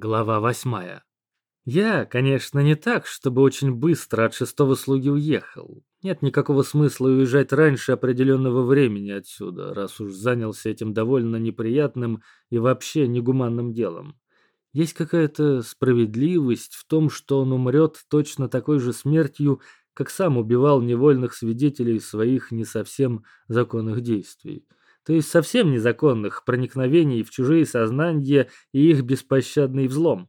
Глава восьмая. Я, конечно, не так, чтобы очень быстро от шестого слуги уехал. Нет никакого смысла уезжать раньше определенного времени отсюда, раз уж занялся этим довольно неприятным и вообще негуманным делом. Есть какая-то справедливость в том, что он умрет точно такой же смертью, как сам убивал невольных свидетелей своих не совсем законных действий то есть совсем незаконных проникновений в чужие сознания и их беспощадный взлом.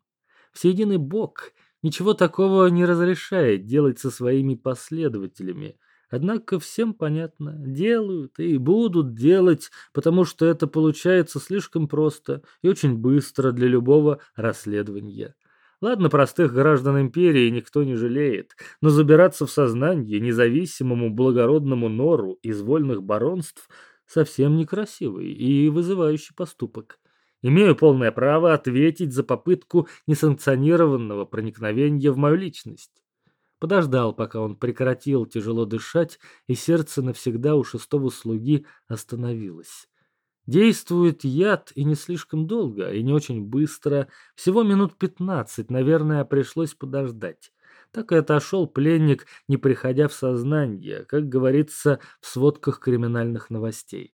Всеединый Бог ничего такого не разрешает делать со своими последователями. Однако всем понятно, делают и будут делать, потому что это получается слишком просто и очень быстро для любого расследования. Ладно, простых граждан империи никто не жалеет, но забираться в сознание независимому благородному нору из вольных баронств – совсем некрасивый и вызывающий поступок. Имею полное право ответить за попытку несанкционированного проникновения в мою личность. Подождал, пока он прекратил тяжело дышать, и сердце навсегда у шестого слуги остановилось. Действует яд и не слишком долго, и не очень быстро. Всего минут пятнадцать, наверное, пришлось подождать так и отошел пленник, не приходя в сознание, как говорится в сводках криминальных новостей.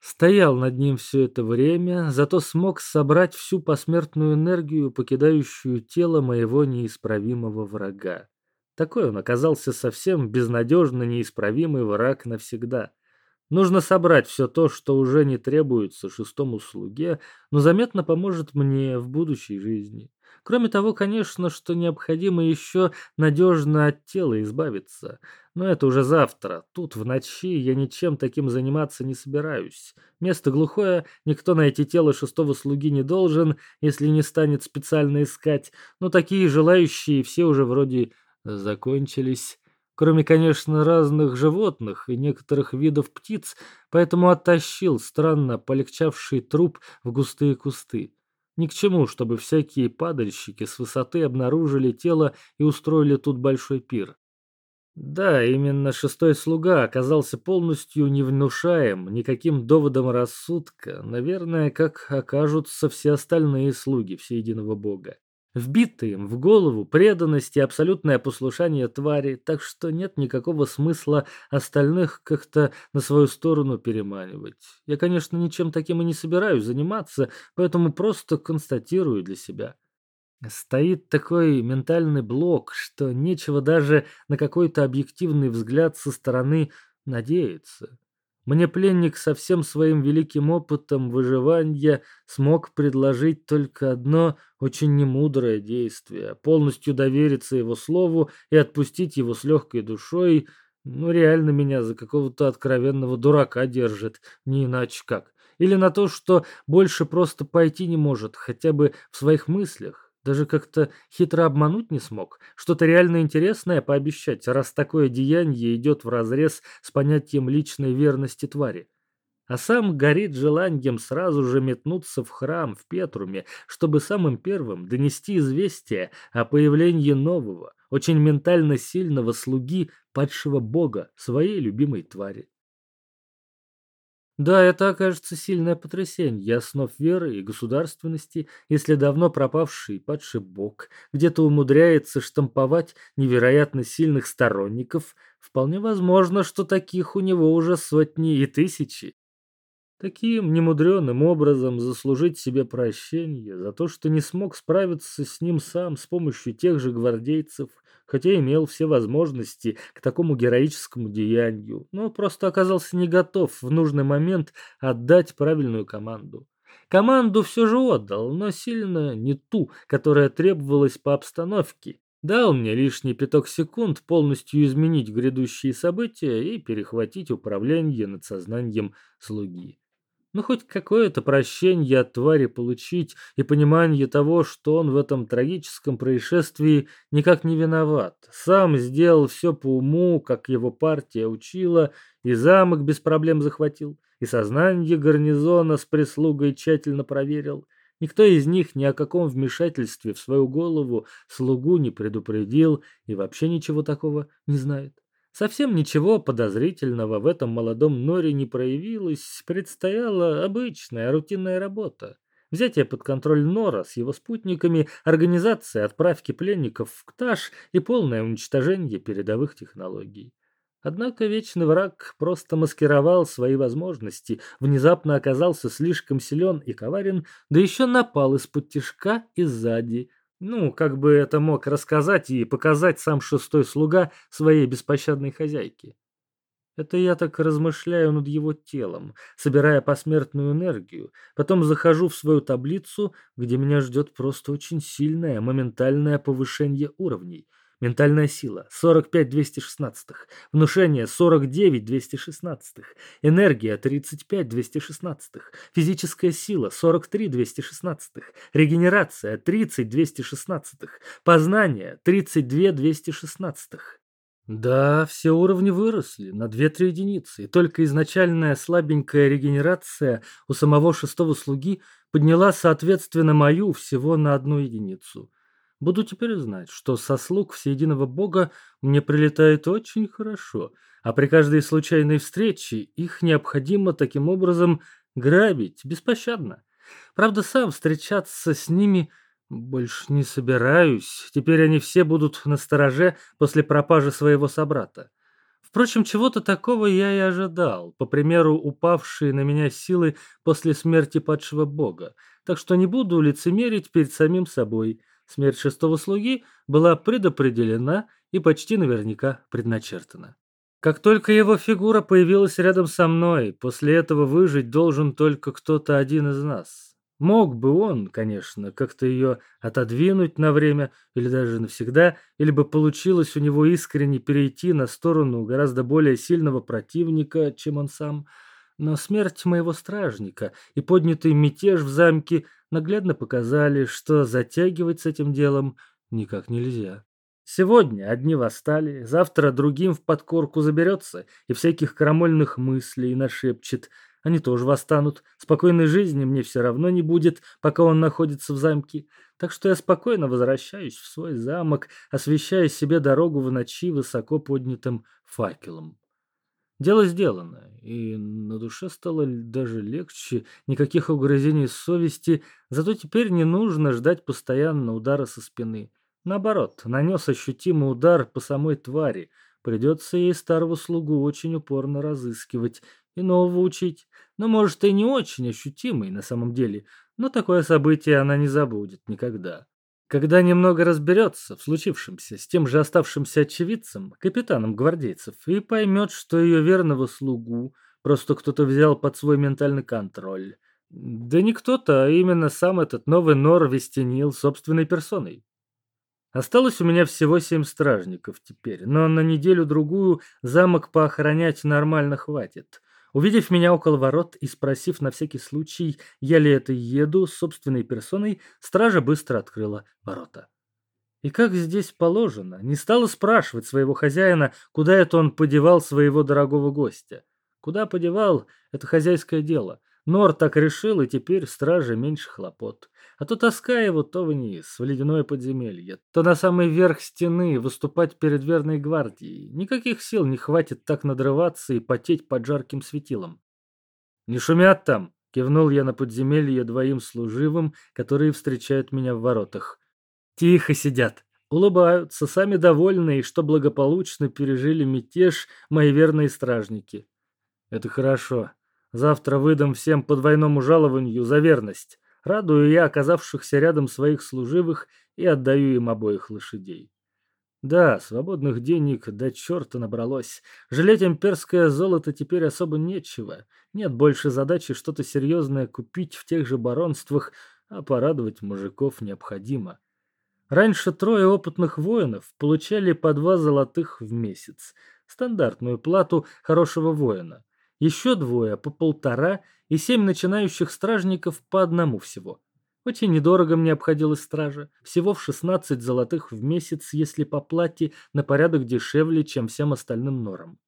Стоял над ним все это время, зато смог собрать всю посмертную энергию, покидающую тело моего неисправимого врага. Такой он оказался совсем безнадежно неисправимый враг навсегда. Нужно собрать все то, что уже не требуется шестому слуге, но заметно поможет мне в будущей жизни. Кроме того, конечно, что необходимо еще надежно от тела избавиться. Но это уже завтра. Тут в ночи я ничем таким заниматься не собираюсь. Место глухое, никто найти тело шестого слуги не должен, если не станет специально искать. Но такие желающие все уже вроде закончились. Кроме, конечно, разных животных и некоторых видов птиц, поэтому оттащил странно полегчавший труп в густые кусты. Ни к чему, чтобы всякие падальщики с высоты обнаружили тело и устроили тут большой пир. Да, именно шестой слуга оказался полностью невнушаем никаким доводом рассудка, наверное, как окажутся все остальные слуги всеединого бога. Вбито им в голову преданность и абсолютное послушание твари, так что нет никакого смысла остальных как-то на свою сторону переманивать. Я, конечно, ничем таким и не собираюсь заниматься, поэтому просто констатирую для себя. Стоит такой ментальный блок, что нечего даже на какой-то объективный взгляд со стороны надеяться. Мне пленник со всем своим великим опытом выживания смог предложить только одно очень немудрое действие — полностью довериться его слову и отпустить его с легкой душой. Ну, реально меня за какого-то откровенного дурака держит, не иначе как. Или на то, что больше просто пойти не может, хотя бы в своих мыслях. Даже как-то хитро обмануть не смог. Что-то реально интересное пообещать, раз такое деяние идет вразрез с понятием личной верности твари. А сам горит желанием сразу же метнуться в храм в Петруме, чтобы самым первым донести известие о появлении нового, очень ментально сильного слуги падшего бога, своей любимой твари. Да, это окажется сильное потрясение основ веры и государственности, если давно пропавший падший бог где-то умудряется штамповать невероятно сильных сторонников. Вполне возможно, что таких у него уже сотни и тысячи. Таким немудреным образом заслужить себе прощение за то, что не смог справиться с ним сам с помощью тех же гвардейцев, хотя имел все возможности к такому героическому деянию, но просто оказался не готов в нужный момент отдать правильную команду. Команду все же отдал, но сильно не ту, которая требовалась по обстановке. Дал мне лишний пяток секунд полностью изменить грядущие события и перехватить управление над сознанием слуги. Ну, хоть какое-то прощение от твари получить и понимание того, что он в этом трагическом происшествии никак не виноват. Сам сделал все по уму, как его партия учила, и замок без проблем захватил, и сознание гарнизона с прислугой тщательно проверил. Никто из них ни о каком вмешательстве в свою голову слугу не предупредил и вообще ничего такого не знает. Совсем ничего подозрительного в этом молодом норе не проявилось, предстояла обычная рутинная работа. Взятие под контроль Нора с его спутниками, организация отправки пленников в Кташ и полное уничтожение передовых технологий. Однако вечный враг просто маскировал свои возможности, внезапно оказался слишком силен и коварен, да еще напал из-под тишка и сзади. Ну, как бы это мог рассказать и показать сам шестой слуга своей беспощадной хозяйке. Это я так размышляю над его телом, собирая посмертную энергию. Потом захожу в свою таблицу, где меня ждет просто очень сильное моментальное повышение уровней. Ментальная сила 45 216, внушение 49 216, энергия 35 216, физическая сила 43 216, регенерация 30 216, познание 32 216. Да, все уровни выросли на 2-3 единицы, и только изначальная слабенькая регенерация у самого шестого слуги подняла, соответственно, мою всего на одну единицу. Буду теперь знать, что со слуг всеединого бога мне прилетает очень хорошо, а при каждой случайной встрече их необходимо таким образом грабить беспощадно. Правда, сам встречаться с ними – больше не собираюсь. Теперь они все будут на стороже после пропажи своего собрата. Впрочем, чего-то такого я и ожидал, по примеру упавшие на меня силы после смерти падшего бога. Так что не буду лицемерить перед самим собой. Смерть шестого слуги была предопределена и почти наверняка предначертана. Как только его фигура появилась рядом со мной, после этого выжить должен только кто-то один из нас. Мог бы он, конечно, как-то ее отодвинуть на время или даже навсегда, или бы получилось у него искренне перейти на сторону гораздо более сильного противника, чем он сам. Но смерть моего стражника и поднятый мятеж в замке наглядно показали, что затягивать с этим делом никак нельзя. Сегодня одни восстали, завтра другим в подкорку заберется и всяких крамольных мыслей нашепчет – они тоже восстанут. Спокойной жизни мне все равно не будет, пока он находится в замке. Так что я спокойно возвращаюсь в свой замок, освещая себе дорогу в ночи высоко поднятым факелом. Дело сделано, и на душе стало даже легче, никаких угрызений совести, зато теперь не нужно ждать постоянно удара со спины. Наоборот, нанес ощутимый удар по самой твари. Придется ей старого слугу очень упорно разыскивать и нового учить. Но, может, и не очень ощутимый на самом деле, но такое событие она не забудет никогда. Когда немного разберется в случившемся с тем же оставшимся очевидцем, капитаном гвардейцев, и поймет, что ее верного слугу просто кто-то взял под свой ментальный контроль. Да не кто-то, а именно сам этот новый Нор Вестенил собственной персоной. Осталось у меня всего семь стражников теперь, но на неделю-другую замок поохранять нормально хватит. Увидев меня около ворот и спросив на всякий случай, я ли это еду собственной персоной, стража быстро открыла ворота. И как здесь положено, не стала спрашивать своего хозяина, куда это он подевал своего дорогого гостя. Куда подевал – это хозяйское дело. Нор так решил, и теперь страже меньше хлопот. А то тоска его то вниз, в ледяное подземелье, то на самый верх стены выступать перед верной гвардией. Никаких сил не хватит так надрываться и потеть под жарким светилом. «Не шумят там!» — кивнул я на подземелье двоим служивым, которые встречают меня в воротах. «Тихо сидят!» Улыбаются, сами довольные, что благополучно пережили мятеж мои верные стражники. Это хорошо. Завтра выдам всем по двойному жалованию за верность. Радую я оказавшихся рядом своих служивых и отдаю им обоих лошадей. Да, свободных денег до черта набралось. Жалеть имперское золото теперь особо нечего. Нет больше задачи что-то серьезное купить в тех же баронствах, а порадовать мужиков необходимо. Раньше трое опытных воинов получали по два золотых в месяц. Стандартную плату хорошего воина еще двое по полтора и семь начинающих стражников по одному всего. Очень недорого мне обходилась стража, всего в 16 золотых в месяц, если по плате на порядок дешевле, чем всем остальным норам.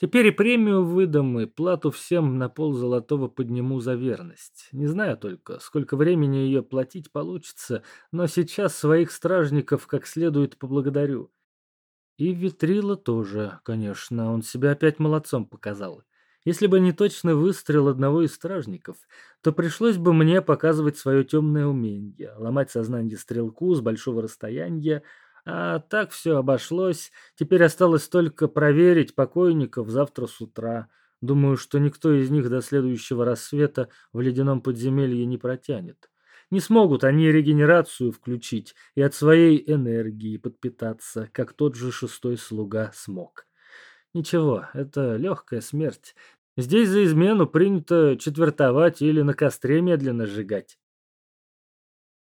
Теперь и премию выдам, и плату всем на пол золотого подниму за верность. Не знаю только, сколько времени ее платить получится, но сейчас своих стражников как следует поблагодарю. И Витрила тоже, конечно, он себя опять молодцом показал. Если бы не точный выстрел одного из стражников, то пришлось бы мне показывать свое темное умение, ломать сознание стрелку с большого расстояния, а так все обошлось. Теперь осталось только проверить покойников завтра с утра. Думаю, что никто из них до следующего рассвета в ледяном подземелье не протянет. Не смогут они регенерацию включить и от своей энергии подпитаться, как тот же шестой слуга смог. Ничего, это легкая смерть. Здесь за измену принято четвертовать или на костре медленно сжигать.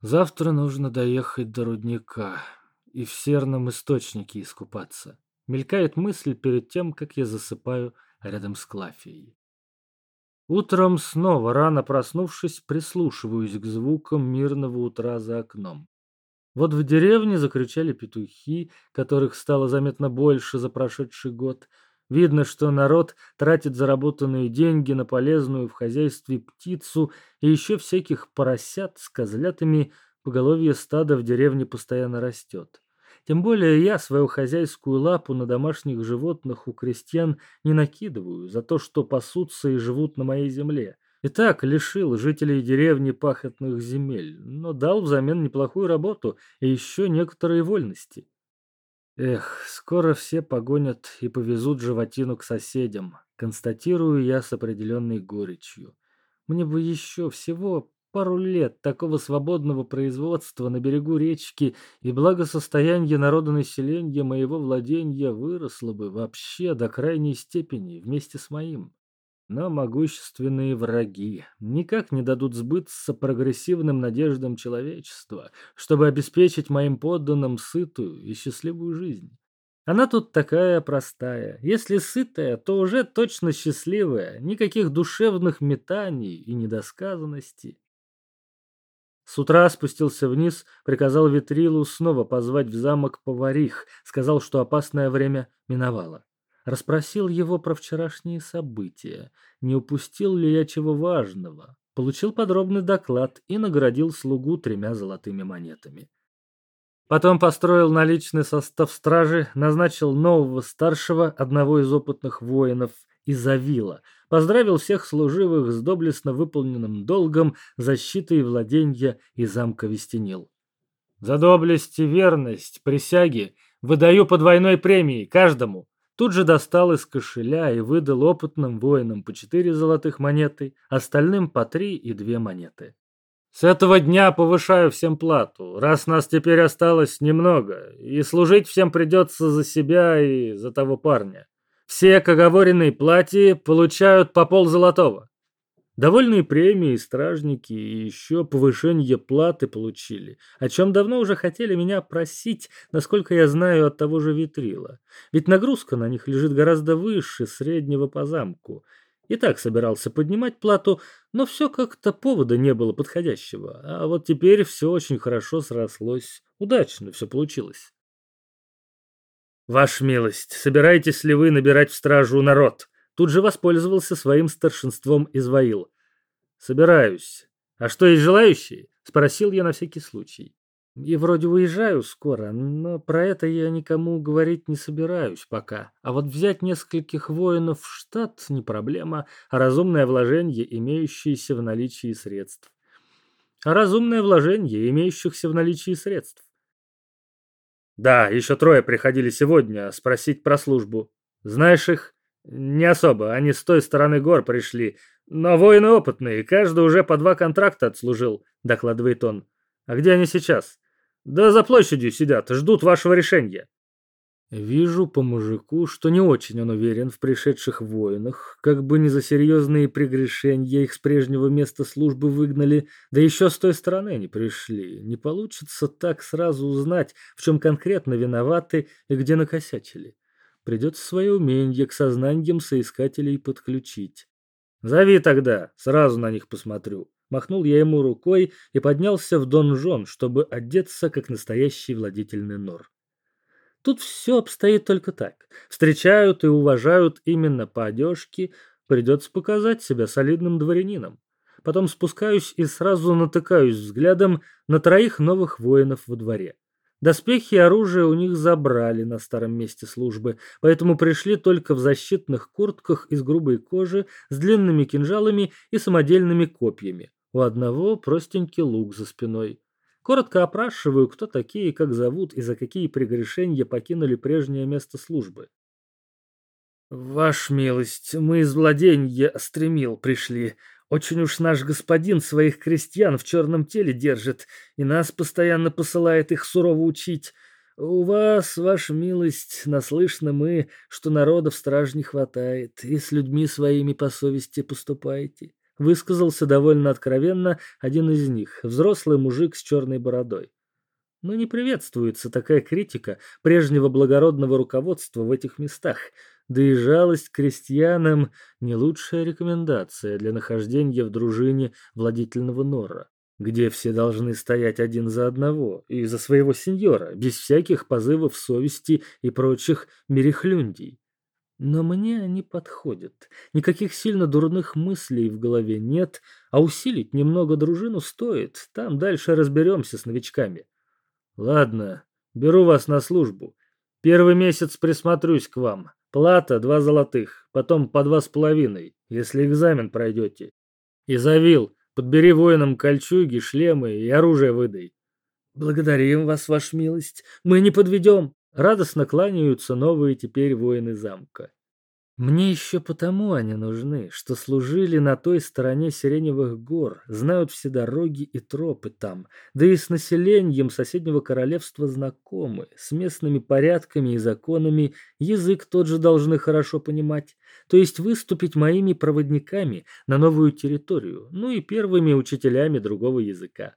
Завтра нужно доехать до рудника и в серном источнике искупаться. Мелькает мысль перед тем, как я засыпаю рядом с Клафией. Утром снова, рано проснувшись, прислушиваюсь к звукам мирного утра за окном. Вот в деревне закричали петухи, которых стало заметно больше за прошедший год. Видно, что народ тратит заработанные деньги на полезную в хозяйстве птицу и еще всяких поросят с козлятами, поголовье стада в деревне постоянно растет. Тем более я свою хозяйскую лапу на домашних животных у крестьян не накидываю за то, что пасутся и живут на моей земле. И так лишил жителей деревни пахотных земель, но дал взамен неплохую работу и еще некоторые вольности. Эх, скоро все погонят и повезут животину к соседям, констатирую я с определенной горечью. Мне бы еще всего пару лет такого свободного производства на берегу речки и благосостояние народонаселения моего владения выросло бы вообще до крайней степени вместе с моим. Но могущественные враги никак не дадут сбыться прогрессивным надеждам человечества, чтобы обеспечить моим подданным сытую и счастливую жизнь. Она тут такая простая. Если сытая, то уже точно счастливая, никаких душевных метаний и недосказанностей. С утра спустился вниз, приказал Витрилу снова позвать в замок поварих, сказал, что опасное время миновало. Расспросил его про вчерашние события, не упустил ли я чего важного. Получил подробный доклад и наградил слугу тремя золотыми монетами. Потом построил наличный состав стражи, назначил нового старшего, одного из опытных воинов, из Авила, поздравил всех служивых с доблестно выполненным долгом защиты и владенья и замка Вестенил. «За доблесть и верность присяги выдаю по двойной премии каждому», Тут же достал из кошеля и выдал опытным воинам по четыре золотых монеты, остальным по три и две монеты. С этого дня повышаю всем плату, раз нас теперь осталось немного, и служить всем придется за себя и за того парня. Все к оговоренной плате получают по пол золотого. Довольные премии, стражники и еще повышение платы получили, о чем давно уже хотели меня просить, насколько я знаю от того же Витрила. Ведь нагрузка на них лежит гораздо выше среднего по замку. И так собирался поднимать плату, но все как-то повода не было подходящего. А вот теперь все очень хорошо срослось. Удачно все получилось. «Ваша милость, собираетесь ли вы набирать в стражу народ?» Тут же воспользовался своим старшинством Изваил. «Собираюсь. А что, есть желающие?» — спросил я на всякий случай. И вроде уезжаю скоро, но про это я никому говорить не собираюсь пока. А вот взять нескольких воинов в штат не проблема, а разумное вложение, имеющееся в наличии средств. А разумное вложение, имеющихся в наличии средств. Да, еще трое приходили сегодня спросить про службу. Знаешь их? Не особо, они с той стороны гор пришли. Но воины опытные, каждый уже по два контракта отслужил, докладывает он. А где они сейчас? Да за площадью сидят, ждут вашего решения. Вижу по мужику, что не очень он уверен в пришедших воинах, как бы не за серьезные прегрешения их с прежнего места службы выгнали, да еще с той стороны не пришли. Не получится так сразу узнать, в чем конкретно виноваты и где накосячили. Придется свое умение к сознаниям соискателей подключить. «Зови тогда, сразу на них посмотрю». Махнул я ему рукой и поднялся в донжон, чтобы одеться, как настоящий владетельный нор. Тут все обстоит только так. Встречают и уважают именно по одежке, придется показать себя солидным дворянином. Потом спускаюсь и сразу натыкаюсь взглядом на троих новых воинов во дворе. Доспехи и оружие у них забрали на старом месте службы, поэтому пришли только в защитных куртках из грубой кожи с длинными кинжалами и самодельными копьями. У одного простенький лук за спиной. Коротко опрашиваю, кто такие, как зовут и за какие прегрешения покинули прежнее место службы. «Ваш милость, мы из владенья стремил пришли. Очень уж наш господин своих крестьян в черном теле держит и нас постоянно посылает их сурово учить. У вас, ваша милость, наслышно мы, что народа в страж не хватает, и с людьми своими по совести поступаете. Высказался довольно откровенно один из них, взрослый мужик с черной бородой. Но не приветствуется такая критика прежнего благородного руководства в этих местах, да и жалость к крестьянам – не лучшая рекомендация для нахождения в дружине владительного нора, где все должны стоять один за одного и за своего сеньора, без всяких позывов совести и прочих мерехлюндий. Но мне они подходят. Никаких сильно дурных мыслей в голове нет, а усилить немного дружину стоит. Там дальше разберемся с новичками. Ладно, беру вас на службу. Первый месяц присмотрюсь к вам. Плата два золотых, потом по два с половиной, если экзамен пройдете. И завил, подбери воинам кольчуги, шлемы и оружие выдай. Благодарим вас, ваша милость. Мы не подведем. Радостно кланяются новые теперь воины замка. Мне еще потому они нужны, что служили на той стороне Сиреневых гор, знают все дороги и тропы там, да и с населением соседнего королевства знакомы, с местными порядками и законами, язык тот же должны хорошо понимать, то есть выступить моими проводниками на новую территорию, ну и первыми учителями другого языка.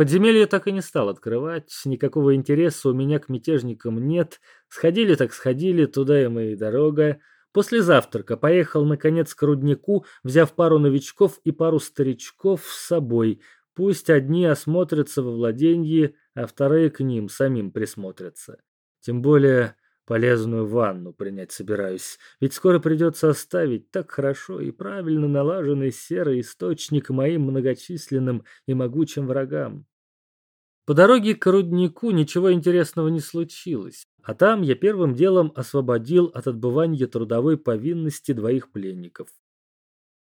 Подземелье так и не стал открывать, никакого интереса у меня к мятежникам нет. Сходили так сходили, туда им и дорога. После завтрака поехал, наконец, к руднику, взяв пару новичков и пару старичков с собой. Пусть одни осмотрятся во владении, а вторые к ним самим присмотрятся. Тем более полезную ванну принять собираюсь, ведь скоро придется оставить так хорошо и правильно налаженный серый источник моим многочисленным и могучим врагам. По дороге к руднику ничего интересного не случилось, а там я первым делом освободил от отбывания трудовой повинности двоих пленников.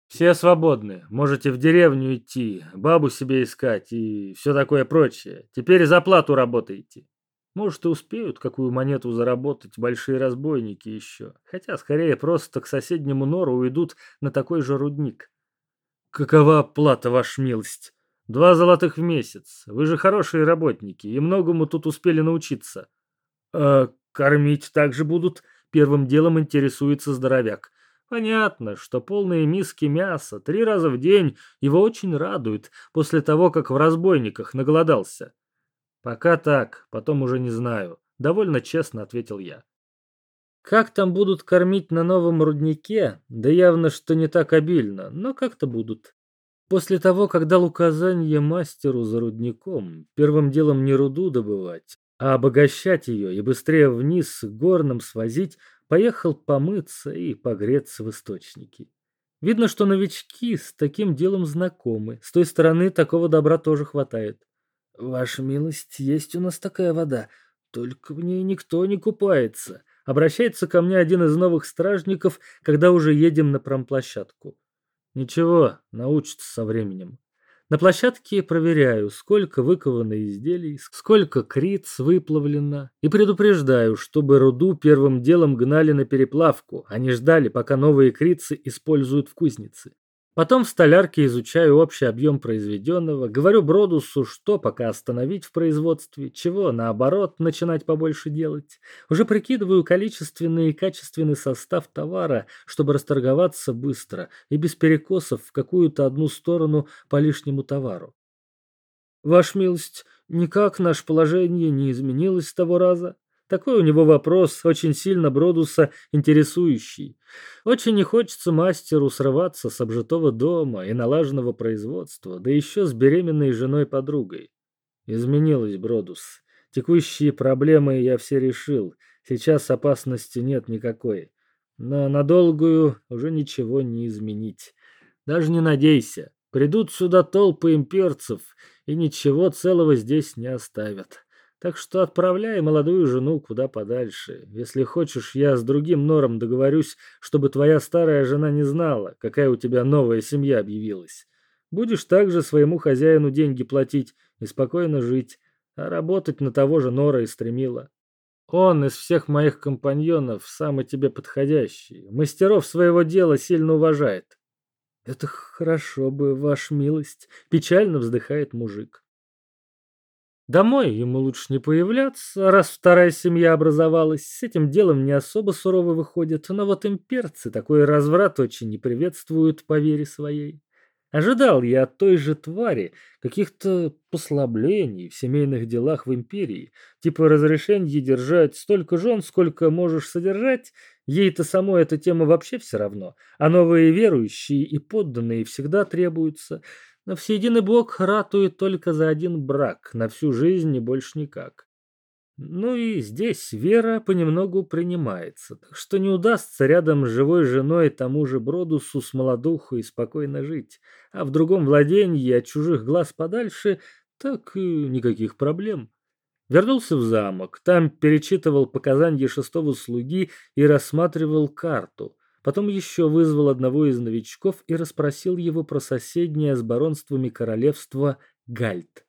Все свободны, можете в деревню идти, бабу себе искать и все такое прочее. Теперь за плату работаете. Может, и успеют какую монету заработать большие разбойники еще, хотя скорее просто к соседнему нору уйдут на такой же рудник. Какова плата, ваша милость? Два золотых в месяц. Вы же хорошие работники и многому тут успели научиться. А кормить также будут? Первым делом интересуется здоровяк. Понятно, что полные миски мяса три раза в день его очень радуют после того, как в разбойниках наголодался. Пока так, потом уже не знаю. Довольно честно ответил я. Как там будут кормить на новом руднике? Да явно, что не так обильно, но как-то будут. После того, как дал указание мастеру за рудником, первым делом не руду добывать, а обогащать ее и быстрее вниз горным свозить, поехал помыться и погреться в источнике. Видно, что новички с таким делом знакомы, с той стороны такого добра тоже хватает. «Ваша милость, есть у нас такая вода, только в ней никто не купается», обращается ко мне один из новых стражников, когда уже едем на промплощадку. Ничего, научится со временем. На площадке проверяю, сколько выковано изделий, сколько криц выплавлено, и предупреждаю, чтобы руду первым делом гнали на переплавку, а не ждали, пока новые крицы используют в кузнице. Потом в столярке изучаю общий объем произведенного, говорю Бродусу, что пока остановить в производстве, чего, наоборот, начинать побольше делать. Уже прикидываю количественный и качественный состав товара, чтобы расторговаться быстро и без перекосов в какую-то одну сторону по лишнему товару. Ваш милость, никак наше положение не изменилось с того раза. Такой у него вопрос, очень сильно Бродуса интересующий. Очень не хочется мастеру срываться с обжитого дома и налаженного производства, да еще с беременной женой-подругой. Изменилось, Бродус. Текущие проблемы я все решил. Сейчас опасности нет никакой. Но на долгую уже ничего не изменить. Даже не надейся. Придут сюда толпы имперцев и ничего целого здесь не оставят. Так что отправляй молодую жену куда подальше. Если хочешь, я с другим нором договорюсь, чтобы твоя старая жена не знала, какая у тебя новая семья объявилась. Будешь также своему хозяину деньги платить и спокойно жить, а работать на того же нора и стремила. Он из всех моих компаньонов самый тебе подходящий. Мастеров своего дела сильно уважает. Это хорошо бы, ваш милость, печально вздыхает мужик. Домой ему лучше не появляться, раз вторая семья образовалась. С этим делом не особо сурово выходит, но вот имперцы такой разврат очень не приветствуют по вере своей. Ожидал я от той же твари каких-то послаблений в семейных делах в империи, типа разрешения держать столько жен, сколько можешь содержать. Ей-то самой эта тема вообще все равно, а новые верующие и подданные всегда требуются. Но всеединый бог ратует только за один брак, на всю жизнь и больше никак. Ну и здесь вера понемногу принимается, так что не удастся рядом с живой женой тому же Бродусу с и спокойно жить, а в другом владении от чужих глаз подальше, так и никаких проблем. Вернулся в замок, там перечитывал показания шестого слуги и рассматривал карту. Потом еще вызвал одного из новичков и расспросил его про соседнее с баронствами королевства Гальт.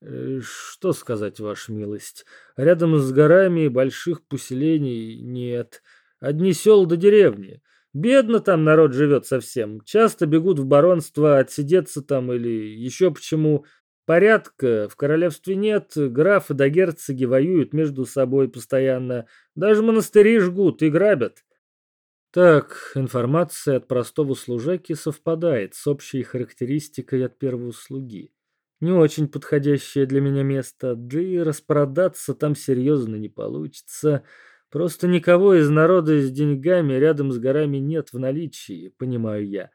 «Э, «Что сказать, ваша милость? Рядом с горами больших поселений нет. Одни сел до деревни. Бедно там народ живет совсем. Часто бегут в баронство отсидеться там или еще почему. Порядка в королевстве нет, графы да герцоги воюют между собой постоянно. Даже монастыри жгут и грабят. Так, информация от простого служаки совпадает с общей характеристикой от первого слуги. Не очень подходящее для меня место, да и распродаться там серьезно не получится. Просто никого из народа с деньгами рядом с горами нет в наличии, понимаю я.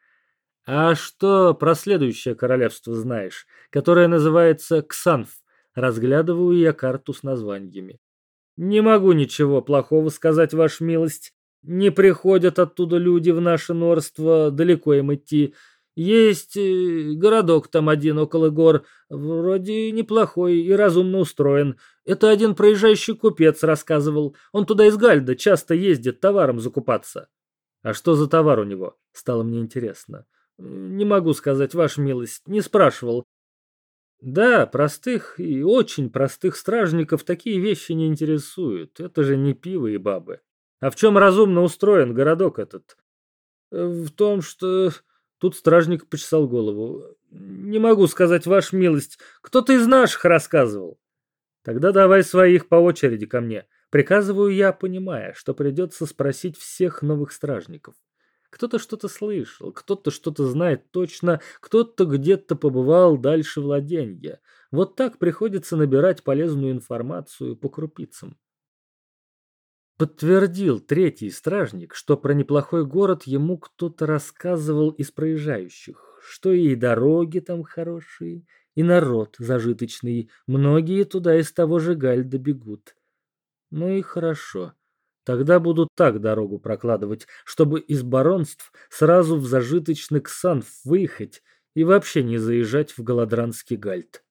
А что про следующее королевство знаешь, которое называется Ксанф? Разглядываю я карту с названиями. Не могу ничего плохого сказать, ваша милость. Не приходят оттуда люди в наше норство, далеко им идти. Есть э, городок там один около гор, вроде неплохой и разумно устроен. Это один проезжающий купец рассказывал. Он туда из Гальда часто ездит товаром закупаться. А что за товар у него? Стало мне интересно. Не могу сказать, ваша милость, не спрашивал. Да, простых и очень простых стражников такие вещи не интересуют. Это же не пиво и бабы. А в чем разумно устроен городок этот? В том, что... Тут стражник почесал голову. Не могу сказать, ваша милость. Кто-то из наших рассказывал. Тогда давай своих по очереди ко мне. Приказываю я, понимая, что придется спросить всех новых стражников. Кто-то что-то слышал, кто-то что-то знает точно, кто-то где-то побывал дальше владенья. Вот так приходится набирать полезную информацию по крупицам. Подтвердил третий стражник, что про неплохой город ему кто-то рассказывал из проезжающих, что и дороги там хорошие, и народ зажиточный, многие туда из того же Гальда бегут. Ну и хорошо. Тогда будут так дорогу прокладывать, чтобы из баронств сразу в зажиточный Ксанф выехать и вообще не заезжать в Голодранский Гальд.